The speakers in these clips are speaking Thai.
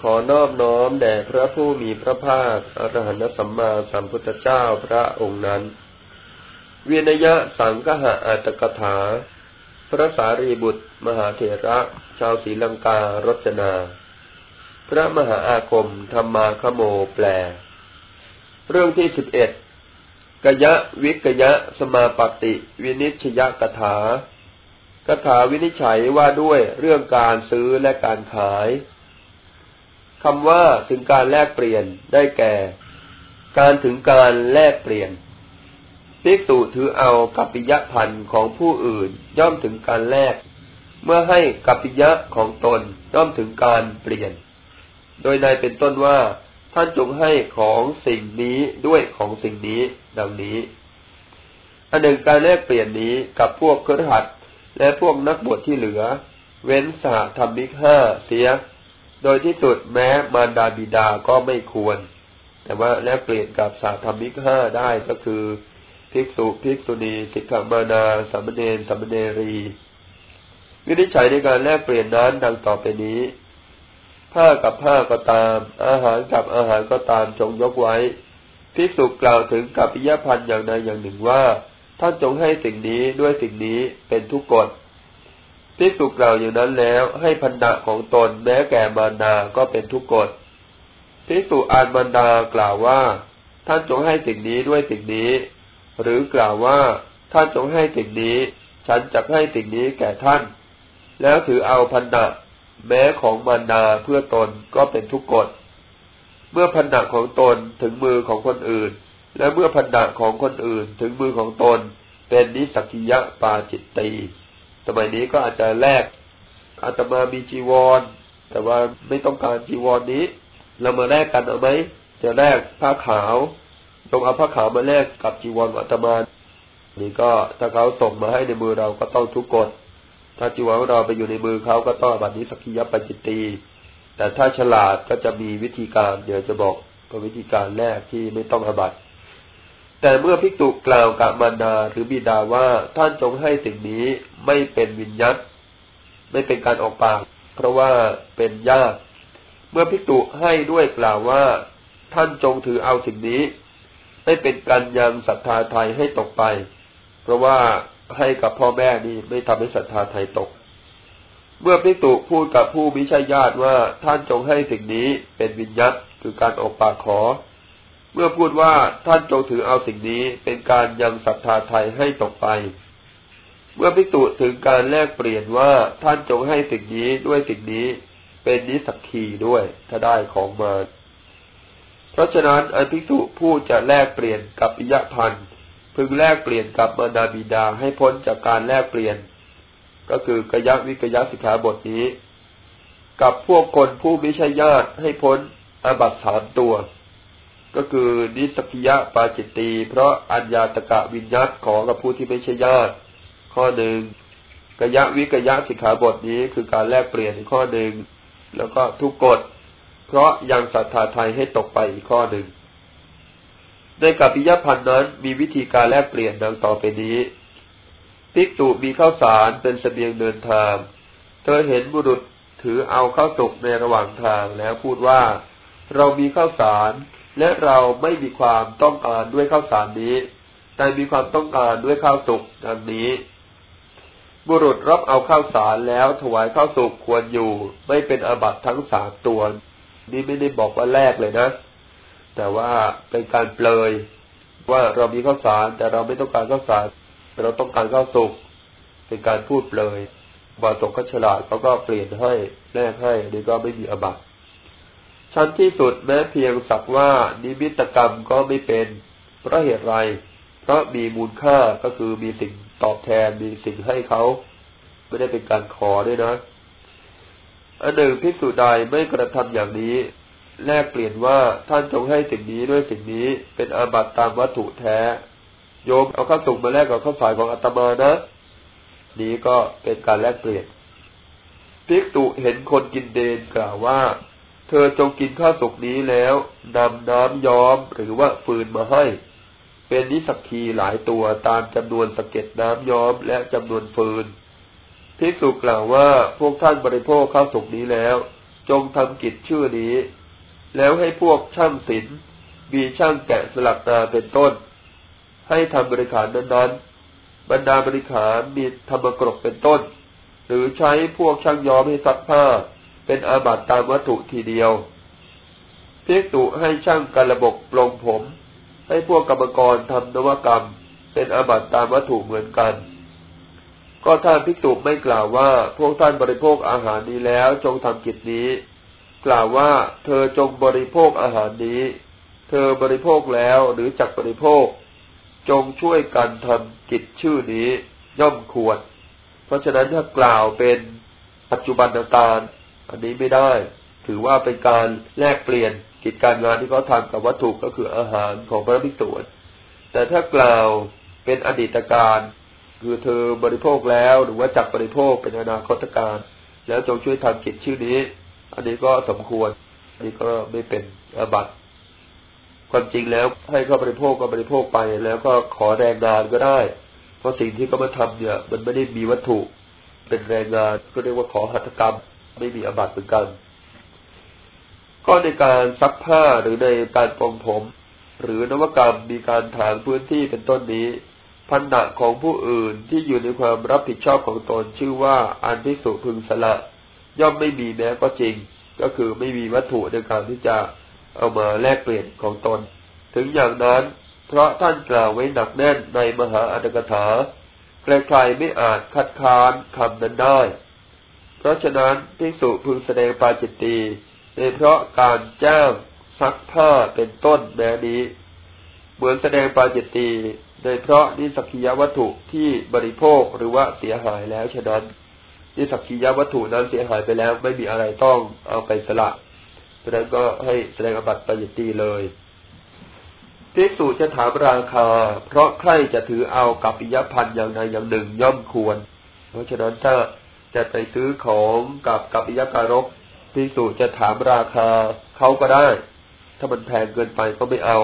ขอนอบน้อมแด่พระผู้มีพระภาคอรหันตสัมมาสัมพุทธเจ้าพระองค์นั้น เวียนยะสังคหะอัตกถา พระสารีบุตร มหาเถระ ชาวศรีลังการจนา พระมหาอาคมธรรมาคโมแปล เรื่องที่สิบเอ็ดกยะวิกยะสมาปติวินิชยกถากถาวินิจฉัยว่าด้วยเรื่องการซื้อและการขาย คำว่าถึงการแลกเปลี่ยนได้แก่ การถึงการแลกเปลี่ยนภิกษุถือเอากัปปิยะพันธ์ของผู้อื่นย่อมถึงการแลก เมื่อให้กัปปิยะของตนย่อมถึงการเปลี่ยน โดยในเป็นต้นว่าท่านจงให้ของสิ่งนี้ด้วยของสิ่งนี้ดังนี้ อันหนึ่งการแลกเปลี่ยนนี้กับพวกเครือขัดและพวกนักบวชที่เหลือ เว้นสหธรรมิกห้าเสีย โดยที่สุดแม้มารดาบิดาก็ไม่ควร แต่ว่าแลกเปลี่ยนกับสาธรรมิกห้าได้ก็คือภิกษุภิกษุณีสิกขามานาสามเณรสามเณรีวินิจฉัยในการแลกเปลี่ยนนั้นดังต่อไปนี้ ผ้ากับผ้าก็ตาม อาหารกับอาหารก็ตามจงยกไว้ภิกษุกล่าวถึงกับปิยพันธ์อย่างใดอย่างหนึ่งว่า ท่านจงให้สิ่งนี้ด้วยสิ่งนี้เป็นทุกกฎ ภิกษุกล่าวอย่างนั้นแล้ว ให้พันดะของตนแม้แก่มารดาก็เป็นทุกกฎภิกษุอานมารดากล่าวว่า ท่านจงให้สิ่งนี้ด้วยสิ่งนี้ หรือกล่าวว่า ท่านจงให้สิ่งนี้ ฉันจะให้สิ่งนี้แก่ท่าน แล้วถือเอาพันดะแม้ของมารดาเพื่อตนก็เป็นทุกกฎเมื่อพันดะของตนถึงมือของคนอื่น และเมื่อพันดะของคนอื่นถึงมือของตน เป็นนิสักิยะปาจิตตี สมัยนี้ก็อาจจะแลกอาตมามีจีวร แต่ว่าไม่ต้องการจีวรนนี้ เรามาแลกกันเอาไหมจะแลกผ้าขาวตรงเอาผ้าขาวมาแลกกับจีวรอาตมานี่ก็ถ้าเขาส่งมาให้ในมือเราก็ต้องทุกกฎถ้าจีวรของเราไปอยู่ในมือเขาก็ต้องบัดนี้สกขียปัญจิตีแต่ถ้าฉลาดก็จะมีวิธีการเดี๋ยวจะบอกเป็นวิธีการแรกที่ไม่ต้องอบัติ แต่เมื่อพิกตุกล่าวกับมารดาหรือบิดาว่าท่านจงให้สิ่งนี้ไม่เป็นวิญญัตไม่เป็นการออกปาก เพราะว่าเป็นญาติเมื่อพิกตุให้ด้วยกล่าวว่า ท่านจงถือเอาสิ่งนี้ ไม่เป็นการยังศรัทธาไทยให้ตกไป เพราะว่าให้กับพ่อแม่นี่ไม่ทำให้ศรัทธาไทยตก เมื่อพิกตุพูดกับผู้มิใช่ญาติว่าท่านจงให้สิ่งนี้เป็นวิญญัตคือการออกปากขอ เมื่อพูดว่าท่านจงถือเอาสิ่งนี้เป็นการยังศรัทธาไทยให้ตกไป เมื่อพิจุถึงการแลกเปลี่ยนว่าท่านจงให้สิ่งนี้ด้วยสิ่งนี้เป็นนิสักคีด้วย ถ้าได้ของมา เพราะฉะนั้นอภิสุผู้จะแลกเปลี่ยนกับปิยพันธ์พึงแลกเปลี่ยนกับมารดาบิดาให้พ้นจากการแลกเปลี่ยน ก็คือกยะวิกยะสิกขาบทนี้ กับพวกคนผู้ไม่ใช่ญาติให้พ้นอบัตสามตัว ก็คือนิสกิยะปาจิตตีเพราะอัญญาตกะวิญญัตของกับผู้ที่ไม่ใช่ญาติ ข้อหนึ่งกยะวิกยะสิกขาบทนี้คือการแลกเปลี่ยนข้อหนึ่งแล้วก็ทุกกฎ เพราะยังศรัทธาไทยให้ตกไปอีกข้อหนึ่งในกัปปิยพันธ์นั้นมีวิธีการแลกเปลี่ยนดังต่อไปนี้ภิกษุมีข้าวสารเป็นสเสบียงเดินทาง เธอเห็นบุรุษถือเอาข้าวสุกในระหว่างทางแล้วพูดว่า เรามีข้าวสาร และเราไม่มีความต้องการด้วยข้าวสารนี้ แต่มีความต้องการด้วยข้าวสุกดังนี้ บุรุษรับเอาข้าวสารแล้วถวายข้าวสุกควรอยู่ ไม่เป็นอาบัตทั้งสามตัว นี้ไม่ได้บอกว่าแรกเลยนะ แต่ว่าเป็นการเปลย ว่าเรามีข้าวสารแต่เราไม่ต้องการข้าวสารเราต้องการข้าวสุกเป็นการพูดเปลยบาตกขฉลาดเขาก็เปลี่ยนให้แลกให้นี่ก็ไม่มีอาบัติ ชั้นที่สุดแม้เพียงสักว่านิมิตกรรมก็ไม่เป็น เพราะเหตุไร เพราะมีมูลค่าก็คือมีสิ่งตอบแทนมีสิ่งให้เขา ไม่ได้เป็นการขอด้วยนะอันหนึ่งพิสุใดไม่กระทำอย่างนี้ แลกเปลี่ยนว่าท่านจงให้สิ่งนี้ด้วยสิ่งนี้เป็นอาบัติตามวัตถุแท้ โยมเอาข้าวสุกมาแลกกับข้าวสายของอาตมานะ นี้ก็เป็นการแลกเปลี่ยนภิกษุเห็นคนกินเดนกล่าวว่า เธอจงกินข้าวสุกนี้แล้วนำน้ำย้อมหรือว่าฟืนมาให้ เป็นนิสักคีหลายตัวตามจำนวนสะเก็ดน้ำย้อมและจำนวนฟืนภิกษุกล่าวว่าพวกท่านบริโภคข้าวสุกนี้แล้ว จงทำกิจชื่อนี้ แล้วให้พวกช่างศิลป์มีช่างแกะสลักนาเป็นต้น ให้ทำบริขารนั้นๆ บรรดาบริขารมีธรรมกรกเป็นต้น หรือใช้พวกช่างย้อมให้ซักผ้า เป็นอาบัติตามวัตถุทีเดียวพิกตุให้ช่างการระบบปลงผม ให้พวกกรรมกรทำนวกรรม เป็นอาบัติตามวัตถุเหมือนกัน ก็ท่านพิกตุไม่กล่าวว่าพวกท่านบริโภคอาหารนี้แล้วจงทำกิจนี้ กล่าวว่าเธอจงบริโภคอาหารนี้ เธอบริโภคแล้วหรือจักบริโภค จงช่วยกันทำกิจชื่อนี้ย่อมควร เพราะฉะนั้นถ้ากล่าวเป็นปัจจุบันตาร อันนี้ไม่ได้ ถือว่าเป็นการแลกเปลี่ยนกิจการงานที่เขาทำกับวัตถุก็คืออาหารของพระภิกษุแต่ถ้ากล่าวเป็นอดีตการคือเธอบริโภคแล้วหรือว่าจักบริโภคเป็นอนาคตการ แล้วจงช่วยทำกิจชื่อนี้ อันนี้ก็สมควร อันนี้ก็ไม่เป็นอาบัตความจริงแล้วให้เขาบริโภคก็บริโภคไป แล้วก็ขอแรงงานก็ได้ เพราะสิ่งที่เขามาทำเนี่ย มันไม่ได้มีวัตถุเป็นแรงงานก็เรียกว่าขอหัตถกรรม ไม่มีอบัตเหมือนกัน ก็ในการซักผ้าหรือในการปรงผม หรือนวกรรมมีการถางพื้นที่เป็นต้นนี้พันธะของผู้อื่นที่อยู่ในความรับผิดชอบของตนชื่อว่าอันพิสุพึงสละ ย่อมไม่มีแม้ก็จริง ก็คือไม่มีวัตถุในการที่จะเอามาแลกเปลี่ยนของตน ถึงอย่างนั้น เพราะท่านกล่าวไว้หนักแน่นในมหาอัตถกถาใครๆไม่อาจคัดค้านคำนั้นได้ เพราะฉะนั้นพิสุพึงแสดงปาจิตตีโดยเพราะการจ้างซักผ้าเป็นต้นแม้นี้ เหมือนแสดงปาจิตตีโดยเพราะนิสักียวัตถุที่บริโภคหรือว่าเสียหายแล้วฉะนั้นนิสักียวัตถุนั้นเสียหายไปแล้วไม่มีอะไรต้องเอาไปสละฉะนั้นก็ให้แสดงอบัตปาจิตตีเลยภิกษุจะถามราคา เพราะใครจะถือเอากับปิยพันธ์อย่างใดอย่างหนึ่งย่อมควร เพราะฉะนั้นถ้า จะไปซื้อของกับกับปิยการกพิสูจจะถามราคาเขาก็ได้ ถ้ามันแพงเกินไปก็ไม่เอา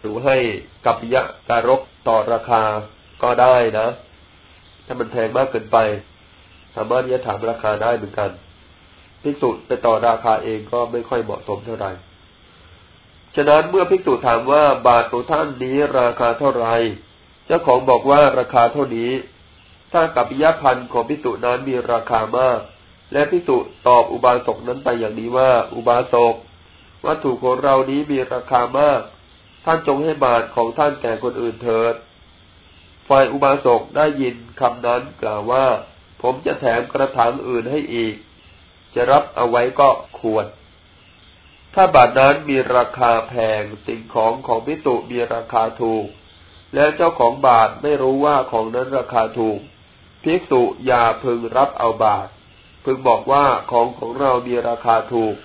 หรือให้กับอิยะการกต่อราคาก็ได้นะ ถ้ามันแพงมากเกินไป สามารถที่จะถามราคาได้เหมือนกันภิกษุไปต่อราคาเองก็ไม่ค่อยเหมาะสมเท่าไหร่ฉะนั้นเมื่อภิกษุถามว่าบาทของท่านนี้ราคาเท่าไหร่เจ้าของบอกว่าราคาเท่านี้ ถ้ากับยะพันธ์ของภิกษุนั้นมีราคามาก และพิสุตอบอุบาสกนั้นไปอย่างนี้ว่า อุบาสกวัตถุของเรานี้มีราคามาก ท่านจงให้บาตรของท่านแก่คนอื่นเถิดฝ่ายอุบาสกได้ยินคำนั้นกล่าวว่า ผมจะแถมกระถางอื่นให้อีก จะรับเอาไว้ก็ควร ถ้าบาทนั้นมีราคาแพงสิ่งของของพิสุมีราคาถูก และเจ้าของบาทไม่รู้ว่าของนั้นราคาถูก ภิกษุอย่าพึงรับเอาบาทพึงบอกว่าของของเรามีราคาถูก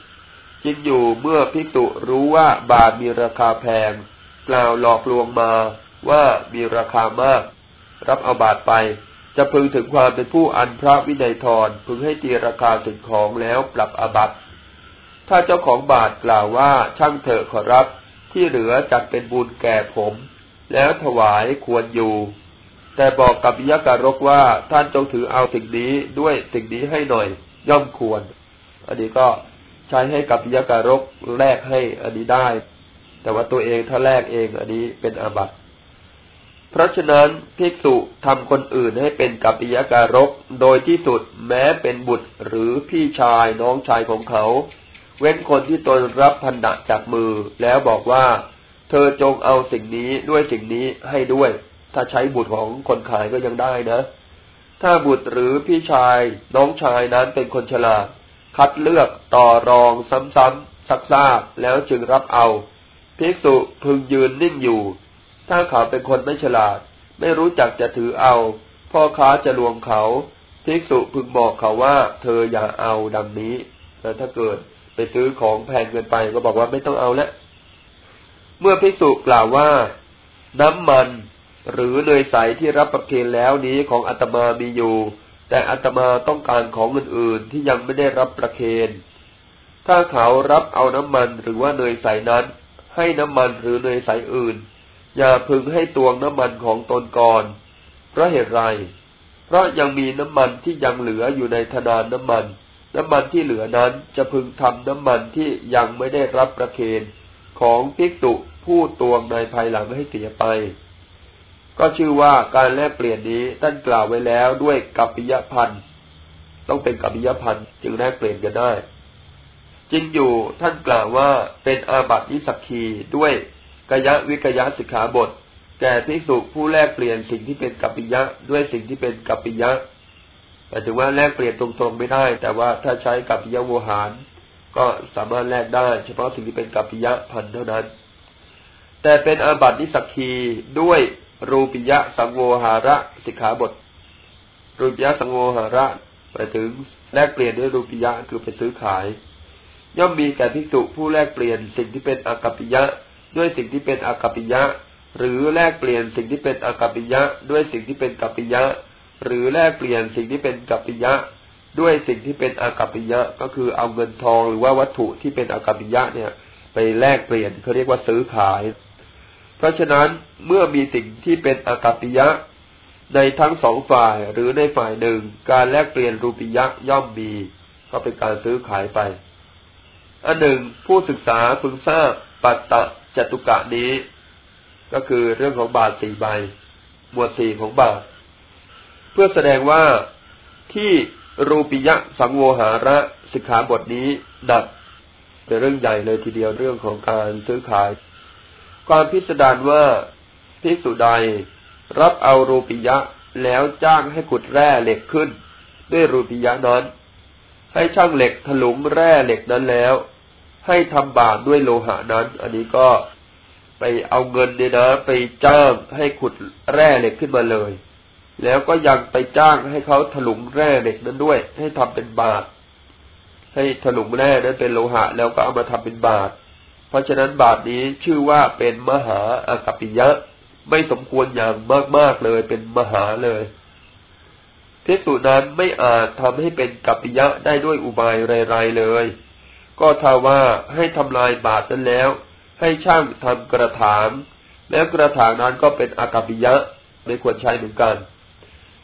จริงอยู่เมื่อภิกษุรู้ว่าบาทมีราคาแพงกล่าวหลอกลวงมาว่ามีราคามาก รับเอาบาทไป จะพึงถึงความเป็นผู้อันพระวินัยทรพึงให้ตีราคาถึงของแล้วปรับอบัตถ้าเจ้าของบาทกล่าวว่าช่างเถอะขอรับที่เหลือจัดเป็นบุญแก่ผม แล้วถวายควรอยู่ แต่บอกกับยการกว่าท่านจงถือเอาสิ่งนี้ด้วยสิ่งนี้ให้หน่อยย่อมควร อันนี้ก็ใช้ให้กับยการกแลกให้อันนี้ได้ แต่ว่าตัวเองถ้าแลกเอง อันนี้เป็นอาบัติเพราะฉะนั้นภิกษุทำคนอื่นให้เป็นกัปปิยการกโดยที่สุดแม้เป็นบุตรหรือพี่ชายน้องชายของเขา เว้นคนที่ตนรับพันดะจากมือ แล้วบอกว่า เธอจงเอาสิ่งนี้ด้วยสิ่งนี้ให้ด้วย ถ้าใช้บุตรของคนขายก็ยังได้นะ ถ้าบุตรหรือพี่ชายน้องชายนั้นเป็นคนฉลาด คัดเลือกต่อรองซ้ำๆซักซากแล้วจึงรับเอาภิกษุพึงยืนนิ่งอยู่ ถ้าเขาเป็นคนไม่ฉลาด ไม่รู้จักจะถือเอา พ่อค้าจะลวงเขาภิกษุพึงบอกเขาว่า เธออย่าเอาดังนี้แต่ถ้าเกิดไปซื้อของแพงเกินไปก็บอกว่าไม่ต้องเอาแล้วเมื่อภิกษุกล่าวว่า น้ำมัน หรือเนยใสที่รับประเคนแล้วนี้ของอาตมามีอยู่ แต่อาตมาต้องการของอื่นๆที่ยังไม่ได้รับประเคนถ้าเขารับเอาน้ำมันหรือว่าเนยใสนั้น ให้น้ำมันหรือเนยใสอื่น อย่าพึงให้ตวงน้ำมันของตนก่อนเพราะเหตุไร เพราะยังมีน้ำมันที่ยังเหลืออยู่ในธนานน้ำมัน น้ำมันที่เหลือนั้นจะพึงทำน้ำมันที่ยังไม่ได้รับประเคนของภิกษุผู้ตวงในภายหลังให้เสียไป ก็ชื่อว่าการแลกเปลี่ยนนี้ท่านกล่าวไว้แล้วด้วยกัปปิยพันธ์ต้องเป็นกัปปิยพันธ์จึงแลกเปลี่ยนกันได้จริงอยู่ท่านกล่าวว่าเป็นอาบัตินิสักคีด้วยกยะวิกยะสิกขาบท แก่ภิกษุผู้แลกเปลี่ยนสิ่งที่เป็นกัปปิยะด้วยสิ่งที่เป็นกัปปิยะหมายถึงว่าแลกเปลี่ยนตรงๆไม่ได้ แต่ว่าถ้าใช้กัปปิยะโวหาร ก็สามารถแลกได้ เฉพาะสิ่งที่เป็นกัปปิยะพันเท่านั้น แต่เป็นอาบัตินิสักคีด้วย รูปิยะสังโวหาระสิกขาบท รูปิยะสังโวหาระหมายถึงแลกเปลี่ยนด้วยรูปิยะคือไปซื้อขาย ย่อมมีแก่ภิกษุผู้แลกเปลี่ยนสิ่งที่เป็นอากัปปิยะ ด้วยสิ่งที่เป็นอากัปปิยะ หรือแลกเปลี่ยนสิ่งที่เป็นอากัปปิยะ ด้วยสิ่งที่เป็นกัปปิยะ หรือแลกเปลี่ยนสิ่งที่เป็นกัปปิยะ ด้วยสิ่งที่เป็นอากัปปิยะ ก็คือเอาเงินทองหรือว่าวัตถุที่เป็นอากัปปิยะเนี่ย ไปแลกเปลี่ยนเขาเรียกว่าซื้อขาย เพราะฉะนั้นเมื่อมีสิ่งที่เป็นอากัปิยะ ในทั้งสองฝ่ายหรือในฝ่ายหนึ่ง การแลกเปลี่ยนรูปิยะย่อมมี ก็เป็นการซื้อขายไป อันหนึ่งผู้ศึกษาพึงทราบปัตตะจตุกะนี้ ก็คือเรื่องของบาทสี่ใบหมวดสี่ของบาท เพื่อแสดงว่าที่รูปิยะสังโวหาระสิกขาบทนี้ดัดเป็นเรื่องใหญ่เลยทีเดียวเรื่องของการซื้อขาย ความพิสดารว่าพิสุใด รับเอารูปิยะแล้วจ้างให้ขุดแร่เหล็กขึ้น ด้วยรูปิยะนั้น ให้ช่างเหล็กถลุงแร่เหล็กนั้นแล้ว ให้ทำบาตรด้วยโลหะนั้น อันนี้ก็ไปเอาเงินเนี่ยนะไปจ้างให้ขุดแร่เหล็กขึ้นมาเลย แล้วก็ยังไปจ้างให้เขาถลุงแร่เหล็กนั้นด้วย ให้ทำเป็นบาตรให้ถลุงแร่นั้นเป็นโลหะ แล้วก็เอามาทำเป็นบาตร เพราะฉะนั้นบาตรนี้ชื่อว่าเป็นมหาอากัปปิยะ ไม่สมควรอย่างมาก ๆ เลยเป็นมหาเลยภิกษุนั้นไม่อาจทำให้เป็นกัปปิยะได้ด้วยอุบายไรๆเลย ก็ถ้าว่าให้ทำลายบาตนั้นแล้ว ให้ช่างทำกระถางแล้วกระถางนั้นก็เป็นอากัปปิยะไม่ควรใช้เหมือนกัน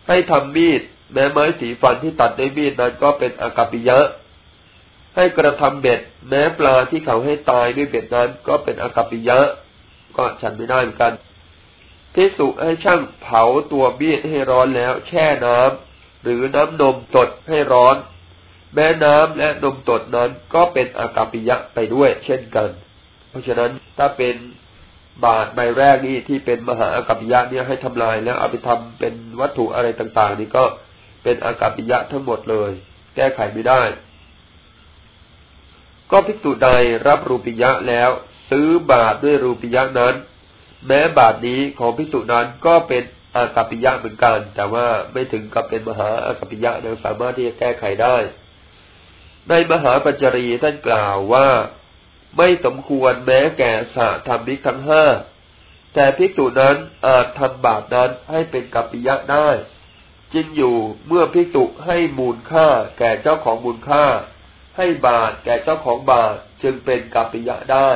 ให้ทำมีดแม้ไม้สีฟันที่ตัดด้วยมีดนั้นก็เป็นอากัปปิยะ ให้กระทำเบ็ดแม้ปลาที่เขาให้ตายด้วยเบ็ดนั้น ก็เป็นอากัปปิยะ ก็ฉันไม่ได้เหมือนกันพิสุให้ช่างเผาตัวมีดให้ร้อนแล้ว แช่น้ำหรือน้ำนมตดให้ร้อน แม้น้ำและนมตดนั้นก็เป็นอากาปิยะไปด้วย เช่นกัน เพราะฉะนั้นถ้าเป็นบาทใบแรกนี่ที่เป็นมหาอากาปิยะเนี่ยให้ทำลายแล้วเอาไปทำเป็นวัตถุอะไรต่างๆ นี่ก็เป็นอากาปิยะทั้งหมดเลย แก้ไขไม่ได้ ก็ภิกษุใดรับรูปิยะแล้ว ซื้อบาทด้วยรูปิยะนั้น แม้บาทนี้ของภิกษุนั้นก็เป็นอากัปปิยะเหมือนกัน แต่ว่าไม่ถึงกับเป็นมหาอากัปปิยะเราสามารถที่จะแก้ไขได้ ในมหาปัจจรีท่านกล่าวว่าไม่สมควรแม้แก่สะธรรมิกทั้งห้าแต่ภิกษุนั้นอาจทำบาปนั้นให้เป็นกัปปิยะได้จริงอยู่เมื่อภิกษุให้มูลค่าแก่เจ้าของมูลค่า ให้บาทแก่เจ้าของบาทจึงเป็นกัปปิยะได้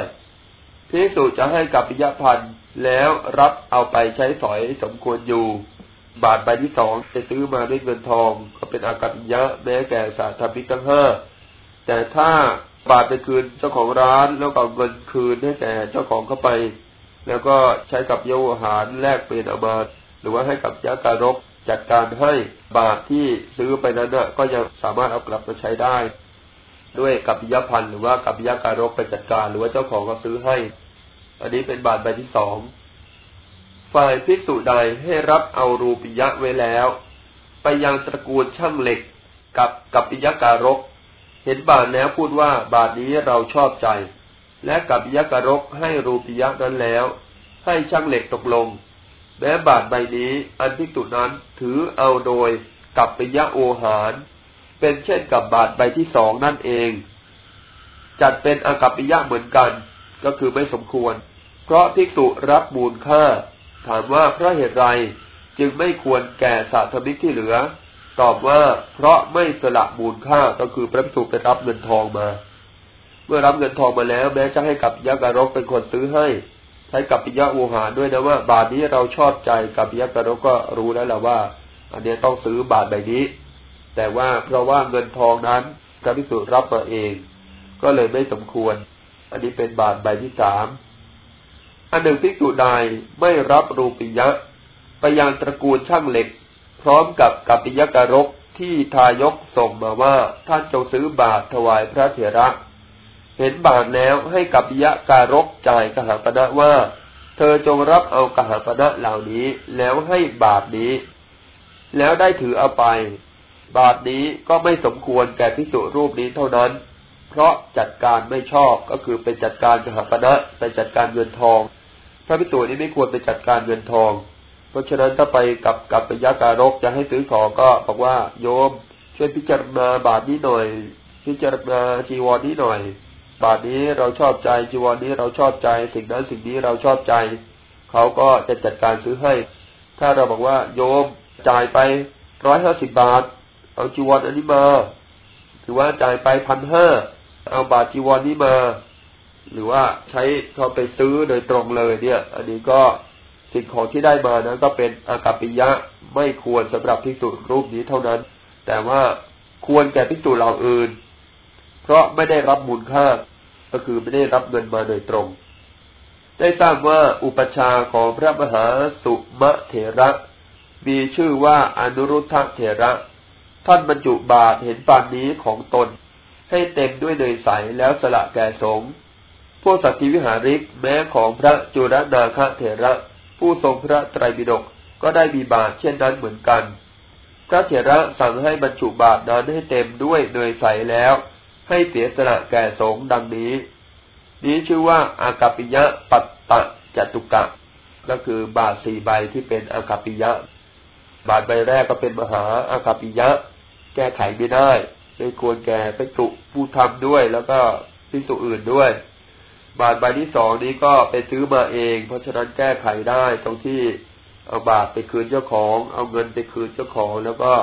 ภิกษุจะให้กัปปิยะพันแล้วรับเอาไปใช้สอยสมควรอยู่ บาทใบที่สองจะซื้อมาด้วยเงินทอง ก็เป็นอากัปยะแม้แก่สาธรรมิกทั้งห้าแต่ถ้าบาทไปคืนเจ้าของร้านแล้วก็เงินคืนให้แก่เจ้าของเข้าไป แล้วก็ใช้กับโยอาหารแลกเปลี่ยนอามาหรือว่าให้กับยะการกจัดการให้บาทที่ซื้อไปนั้นก็ยังสามารถเอากลับมาใช้ได้ ด้วยกับยพันธ์หรือว่ากับยการกไปจัดการ หรือว่าเจ้าของก็ซื้อให้ อันนี้เป็นบาทใบที่สองฝ่ายภิกษุใดให้รับเอารูปิยะไว้แล้ว ไปยังตระกูลช่างเหล็กกับกับปิยการก เห็นบาทแล้วพูดว่าบาทนี้เราชอบใจ และกับปิยการกให้รูปิยะนั้นแล้ว ให้ช่างเหล็กตกลงแม้บาทใบนี้ อันภิกษุนั้นถือเอาโดยกับปิยะโอหาร เป็นเช่นกับบาทใบที่สองนั่นเอง จัดเป็นอากัปปิยะเหมือนกัน ก็คือไม่สมควร เพราะภิกษุรับมูลค่า ถามว่าเพราะเหตุไรจึงไม่ควรแก่สาธมิกที่เหลือ ตอบว่าเพราะไม่สละมูลค่าก็คือพระภิกษุไปรับเงินทองมา เมื่อรับเงินทองมาแล้ว แม้จะให้กับยักษ์กรกเป็นคนซื้อให้ ใช้กับปิยะอูหารด้วยนะว่า บาทนี้เราชอบใจกับยักษ์กรกก็รู้แล้วแหละว่า อันนี้ต้องซื้อบาทใบนี้ แต่ว่าเพราะว่าเงินทองนั้นพระภิกษุรับมาเอง ก็เลยไม่สมควร อันนี้เป็นบาทใบที่สามอันหนึ่งภิกษุใดไม่รับรูปิยะ ไปยังตระกูลช่างเหล็ก พร้อมกับกัปปิยการกที่ทายกส่งมาว่าท่านจงซื้อบาทถวายพระเถระ เห็นบาทแล้วให้กัปปิยการกจ่ายกหาปณะว่า เธอจงรับเอากหาปณะเหล่านี้แล้วให้บาทนี้ แล้วได้ถือเอาไป บาทนี้ก็ไม่สมควรแก่พิสุรูปนี้เท่านั้น เพราะจัดการไม่ชอบก็คือเป็นจัดการกหาปณะไปจัดการเงินทอง พระพิสุนี้ไม่ควรไปจัดการเงินทอง เพราะฉะนั้นถ้าไปกับกับปยาการกจะให้ซื้อของก็บอกว่าโยมช่วยพิจารณาบาทนี้หน่อย พิจารณาจีวรนี้หน่อย บาทนี้เราชอบใจจีวรนี้เราชอบใจ สิ่งนั้นสิ่งนี้เราชอบใจ เขาก็จะจัดการซื้อให้ ถ้าเราบอกว่าโยมจ่ายไปร้อยห้าสิบบาท เอาจีวรอันนี้มาหรือว่าจ่ายไปพันห้าเอาบาทจีวรนนี้มา หรือว่าใช้เขาไปซื้อโดยตรงเลย เนี่ย อันนี้ก็สิ่งของที่ได้มานั้นก็เป็นอากัปปิยะไม่ควรสำหรับภิกษุรูปนี้เท่านั้น แต่ว่าควรแก่ภิกษุเหล่าอื่น เพราะไม่ได้รับมูลค่า ก็คือไม่ได้รับเงินมาโดยตรง ได้ทราบว่าอุปชาของพระมหาสุมะเถระ มีชื่อว่าอนุรุทธะเถระ ท่านบรรจุบาตรเห็นปานนี้ของตน ให้เต็มด้วยเนยใสแล้วสละแก่สงฆ์พวกสัตวิหาริกแม้ของพระจุรนาคเถระ ผู้ทรงพระไตรปิฎกก็ได้มีบาตรเช่นนั้นเหมือนกัน พระเถระสั่งให้บรรจุบาตรนั้นให้เต็มด้วยเนยใสแล้ว ให้เสียสละแก่สงฆ์ดังนี้ นี้ชื่อว่าอากัปปิยะปัตตะจตุกะ ก็คือบาตรสี่ใบที่เป็นอากัปปิยะ บาตรใบแรกก็เป็นมหาอากัปปิยะ แก้ไขไม่ได้ไม่ควรแก่ไปจุผู้ทำด้วย แล้วก็พิสุอื่นด้วยบาทใบที่สองนี้ก็ไปซื้อมาเอง เพราะฉะนั้นแก้ไขได้ตรงที่เอาบาทไปคืนเจ้าของ เอาเงินไปคืนเจ้าของ แล้วก็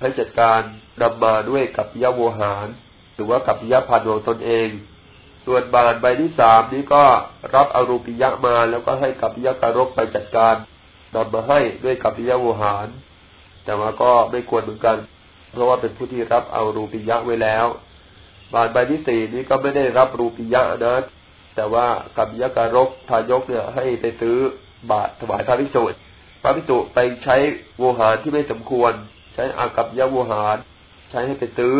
ให้จัดการนำมาด้วยกับยาโวหาร หรือว่ากับยาพันธ์ของตนเอง ส่วนบาทใบที่สามนี้ก็รับอารูปิยะมาแล้วก็ให้กับยาการกไปจัดการนำมาให้ด้วยกับยาโวหาร แต่ว่าก็ไม่ควรเหมือนกัน เพราะว่าเป็นผู้ที่รับเอารูปิยะไว้แล้ว บาทใบที่สี่นี้ก็ไม่ได้รับรูปิยะนะ แต่ว่ากับยการกทายกเนี่ยให้ไปซื้อบาตถวายพระภิกษุพระภิกษุไปใช้โวหารที่ไม่สมควร ใช้อากับยะโวหาร ใช้ให้ไปซื้อ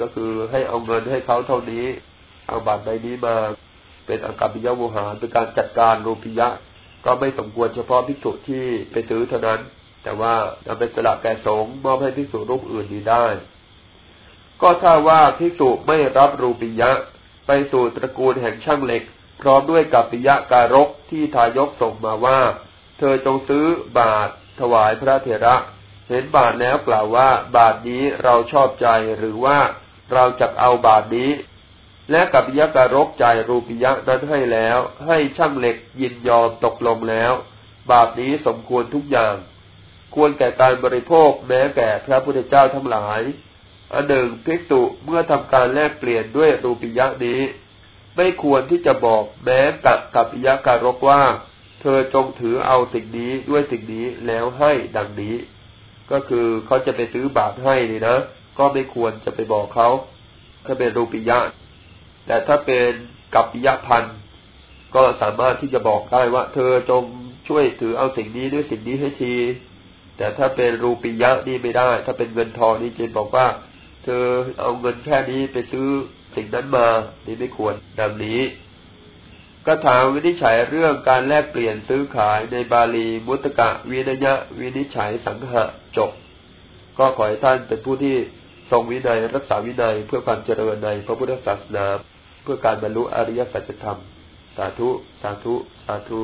ก็คือให้เอาเงินให้เขาเท่านี้ เอาบาตรใบนี้มาเป็นอากับยะโวหารเป็นการจัดการรูปิยะ ก็ไม่สมควรเฉพาะภิกษุที่ไปซื้อเท่านั้น แต่ว่านำเป็นสละแก่สงฆ์มอบให้ภิกษุรูปอื่นดีได้ ก็ถ้าว่าภิกษุไม่รับรูปิยะ ไปสู่ตระกูลแห่งช่างเหล็ก พร้อมด้วยกับปิยะการกที่ทายกส่งมาว่า เธอจงซื้อบาทถวายพระเถระ เห็นบาทแล้วกล่าวว่า บาทนี้เราชอบใจหรือว่าเราจะเอาบาทนี้ และกับปิยะการกจ่ายรูปิยะนั้นให้แล้ว ให้ช่างเหล็กยินยอมตกลงแล้ว บาทนี้สมควรทุกอย่าง ควรแก่การบริโภคแม้แก่พระพุทธเจ้าทั้งหลายอันหนึ่งภิกษุเมื่อทำการแลกเปลี่ยนด้วยรูปิยะนี้ ไม่ควรที่จะบอกแม้กับกับปิยะการกว่า เธอจงถือเอาสิ่งนี้ด้วยสิ่งนี้แล้วให้ดังนี้ ก็คือเขาจะไปซื้อบาทให้นี่นะก็ไม่ควรจะไปบอกเขาถ้าเป็นรูปิยะ แต่ถ้าเป็นกับปิยะพันก็สามารถที่จะบอกได้ว่า เธอจงช่วยถือเอาสิ่งนี้ด้วยสิ่งนี้ให้ที แต่ถ้าเป็นรูปิยะนี่ไม่ได้ ถ้าเป็นเงินทองนี่เจนบอกว่า เธอเอาเงินแค่นี้ไปซื้อสิ่งนั้นมานี่ไม่ควรดังนี้ก็ถามวินิจฉัยเรื่องการแลกเปลี่ยนซื้อขายในบาลีมุตกะวินยะ วินิจฉัยสังหะจบ ก็ขอให้ท่านเป็นผู้ที่ทรงวินัยรักษาวินัยเพื่อความเจริญในพระพุทธศาสนา เพื่อการบรรลุอริยสัจธรรม สาธุ สาธุ สาธุ